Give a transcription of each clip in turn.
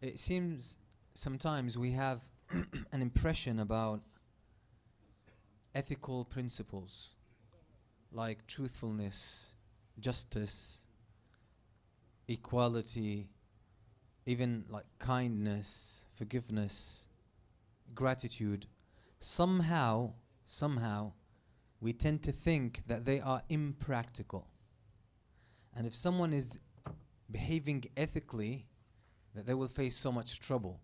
it seems sometimes we have an impression about ethical principles like truthfulness, justice, equality, even like kindness, forgiveness, gratitude. Somehow, somehow, we tend to think that they are impractical. And if someone is behaving ethically, that they will face so much trouble.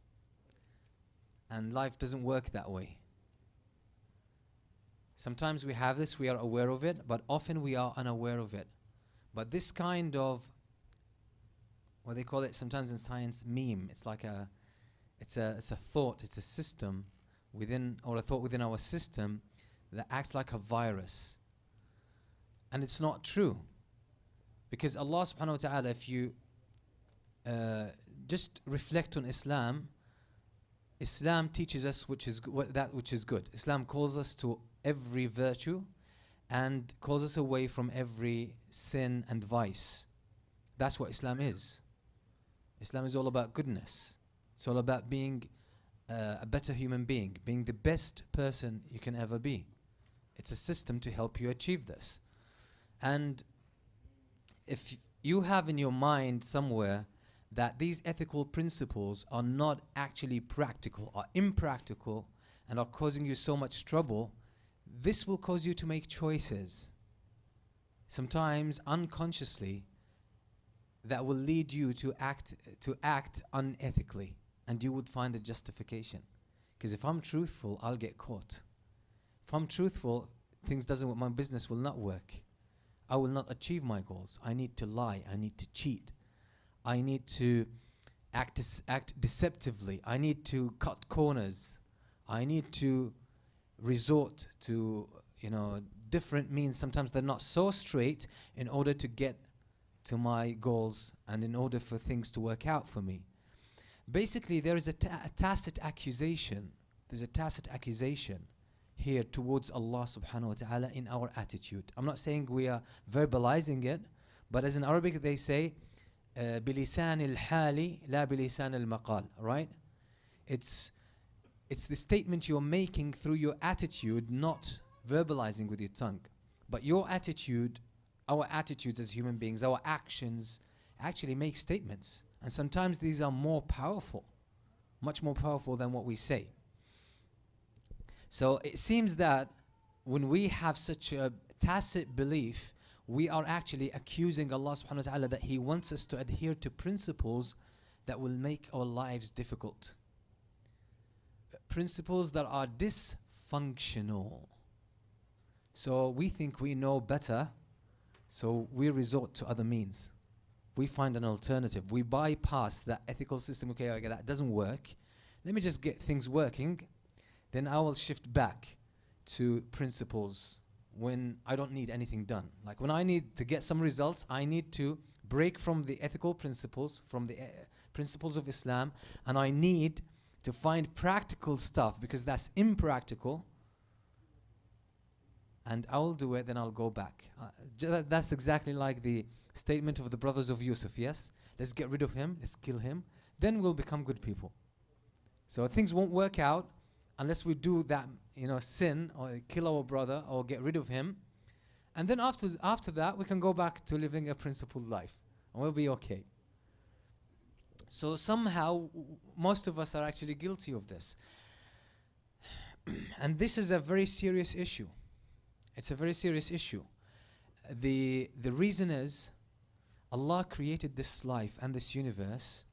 And life doesn't work that way. Sometimes we have this, we are aware of it, but often we are unaware of it. But this kind of what they call it sometimes in science meme, it's like a it's a it's a thought, it's a system within or a thought within our system that acts like a virus. And it's not true. Because Allah subhanahu wa ta'ala, if you uh, just reflect on Islam, Islam teaches us which is what that which is good. Islam calls us to every virtue and calls us away from every sin and vice. That's what Islam is. Islam is all about goodness. It's all about being uh, a better human being, being the best person you can ever be. It's a system to help you achieve this. And if you have in your mind somewhere that these ethical principles are not actually practical, are impractical, and are causing you so much trouble, this will cause you to make choices. Sometimes unconsciously, that will lead you to act to act unethically, and you would find a justification. Because if I'm truthful, I'll get caught. If I'm truthful, things doesn't work. My business will not work. I will not achieve my goals. I need to lie. I need to cheat. I need to act act deceptively. I need to cut corners. I need to resort to you know different means. Sometimes they're not so straight in order to get to my goals and in order for things to work out for me. Basically, there is a, ta- a tacit accusation. There's a tacit accusation here towards Allah subhanahu wa ta'ala in our attitude. I'm not saying we are verbalizing it, but as in Arabic they say, بلسان الحال لا بلسان المقال right it's it's the statement you're making through your attitude not verbalizing with your tongue but your attitude our attitudes as human beings our actions actually make statements and sometimes these are more powerful much more powerful than what we say so it seems that when we have such a tacit belief we are actually accusing Allah subhanahu wa ta'ala that He wants us to adhere to principles that will make our lives difficult. Principles that are dysfunctional. So we think we know better, so we resort to other means. We find an alternative. We bypass that ethical system. Okay, okay, that doesn't work. Let me just get things working. Then I will shift back to principles when I don't need anything done. Like when I need to get some results, I need to break from the ethical principles, from the uh, principles of Islam, and I need to find practical stuff because that's impractical. And I will do it, then I'll go back. Uh, that's exactly like the statement of the brothers of Yusuf, yes? Let's get rid of him, let's kill him, then we'll become good people. So things won't work out unless we do that you know, sin or kill our brother or get rid of him. And then after, after that, we can go back to living a principled life and we'll be okay. So somehow, most of us are actually guilty of this. and this is a very serious issue. It's a very serious issue. The, the reason is Allah created this life and this universe,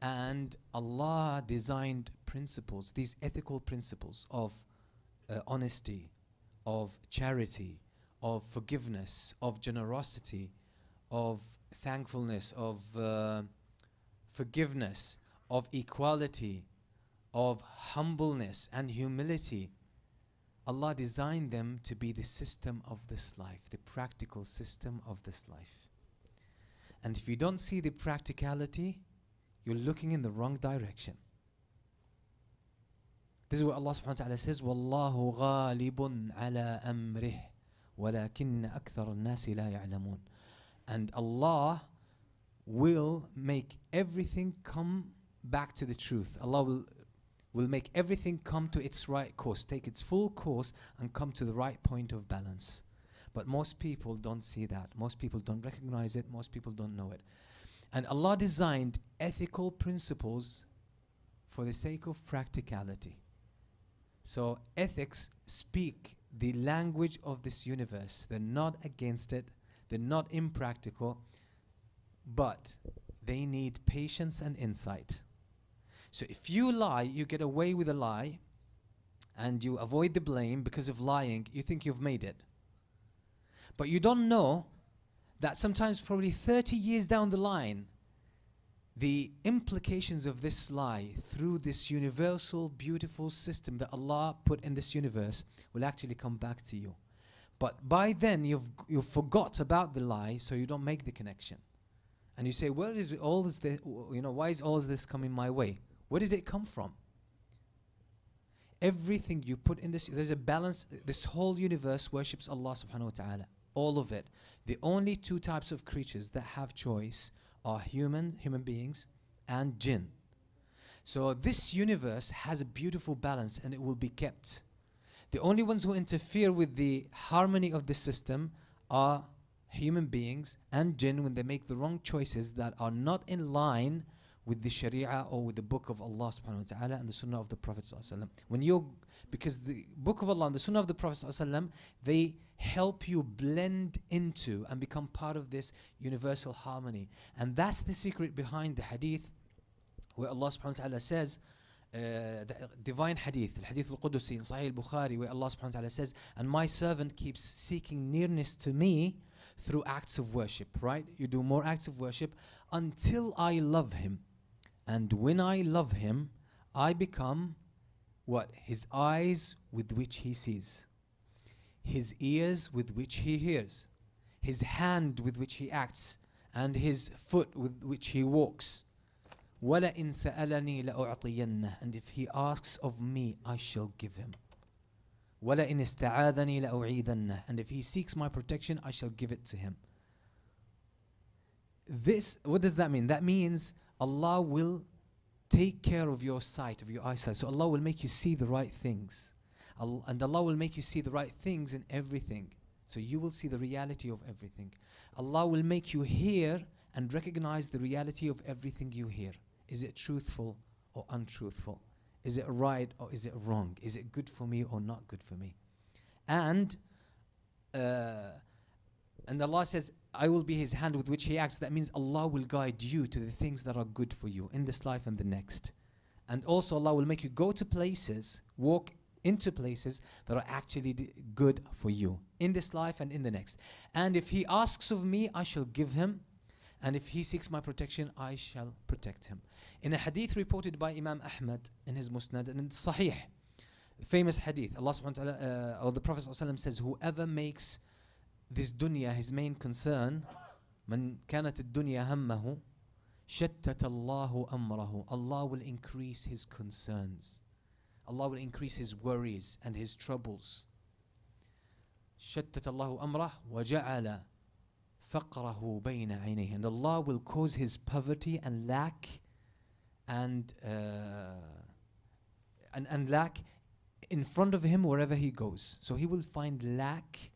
and Allah designed principles, these ethical principles of uh, honesty, of charity, of forgiveness, of generosity, of thankfulness, of uh, forgiveness, of equality, of humbleness and humility. Allah designed them to be the system of this life, the practical system of this life. And if you don't see the practicality, you're looking in the wrong direction. This is what Allah subhanahu wa ta'ala says, وَاللَّهُ غَالِبٌ عَلَى أَمْرِهِ وَلَكِنَّ أَكْثَرَ النَّاسِ لَا يَعْلَمُونَ And Allah will make everything come back to the truth. Allah will will make everything come to its right course, take its full course and come to the right point of balance. But most people don't see that. Most people don't recognize it. Most people don't know it. And Allah designed ethical principles for the sake of practicality. So ethics speak the language of this universe. They're not against it, they're not impractical, but they need patience and insight. So if you lie, you get away with a lie and you avoid the blame because of lying, you think you've made it. But you don't know that sometimes, probably 30 years down the line, the implications of this lie through this universal, beautiful system that Allah put in this universe will actually come back to you. But by then, you've, you've forgot about the lie, so you don't make the connection. And you say, where is all this, you know, why is all this coming my way? Where did it come from? Everything you put in this, there's a balance. This whole universe worships Allah subhanahu wa ta'ala. All of it. The only two types of creatures that have choice are human, human beings, and jinn. So this universe has a beautiful balance and it will be kept. The only ones who interfere with the harmony of the system are human beings and jinn when they make the wrong choices that are not in line with the Sharia or with the book of Allah subhanahu wa ta'ala and the Sunnah of the Prophet When you because the book of Allah and the Sunnah of the Prophet they help you blend into and become part of this universal harmony. And that's the secret behind the hadith where Allah subhanahu wa ta'ala says uh, the divine hadith, the hadith al-Qudusi in Sahih al-Bukhari where Allah subhanahu wa ta'ala says, and my servant keeps seeking nearness to me through acts of worship, right? You do more acts of worship until I love him. And when I love him, I become what? His eyes with which he sees, his ears with which he hears, his hand with which he acts, and his foot with which he walks. وَلَئِن سَأَلَنِي لَأُعْطِيَنَّهُ And if he asks of me, I shall give him. وَلَئِنِ اسْتَعَاذَنِي لَأُعِيذَنَّهُ And if he seeks my protection, I shall give it to him. This, what does that mean? That means Allah will take care of your sight, of your eyesight. So Allah will make you see the right things. and Allah will make you see the right things in everything. So you will see the reality of everything. Allah will make you hear and recognize the reality of everything you hear. Is it truthful or untruthful? Is it right or is it wrong? Is it good for me or not good for me? And uh, and Allah says, I will be his hand with which he acts. That means Allah will guide you to the things that are good for you in this life and the next. And also Allah will make you go to places, walk into places that are actually good for you in this life and in the next. And if he asks of me, I shall give him. And if he seeks my protection, I shall protect him. In a hadith reported by Imam Ahmad in his Musnad and in Sahih, famous hadith, Allah subhanahu wa ta'ala, uh, or the Prophet says, Whoever makes this dunya his main concern من كانت الدنيا همه شتت الله أمره Allah will increase his concerns Allah will increase his worries and his troubles شتت الله أمره وجعل فقره بين عينيه and Allah will cause his poverty and lack and uh, and, and lack in front of him wherever he goes so he will find lack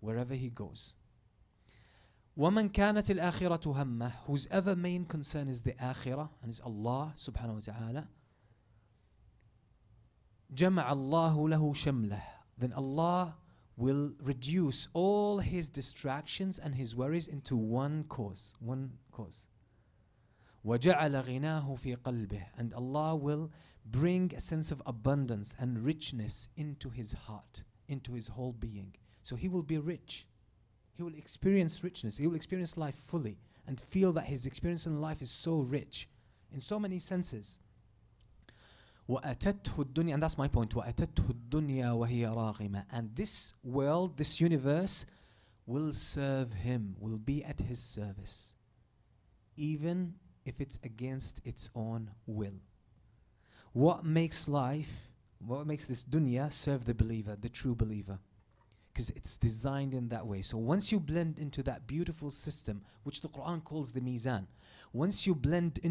wherever he goes. ومن كانت الآخرة همه whose ever main concern is the akhirah and is Allah subhanahu wa ta'ala جمع الله له شمله then Allah will reduce all his distractions and his worries into one cause one cause وجعل غناه في قلبه and Allah will bring a sense of abundance and richness into his heart into his whole being so he will be rich. He will experience richness. He will experience life fully and feel that his experience in life is so rich in so many senses. وأتته الدنيا and that's my point وأتته الدنيا وهي راغمة and this world this universe will serve him will be at his service even if it's against its own will what makes life what makes this dunya serve the believer the true believer because it's designed in that way. So once you blend into that beautiful system, which the Quran calls the mizan, once you blend into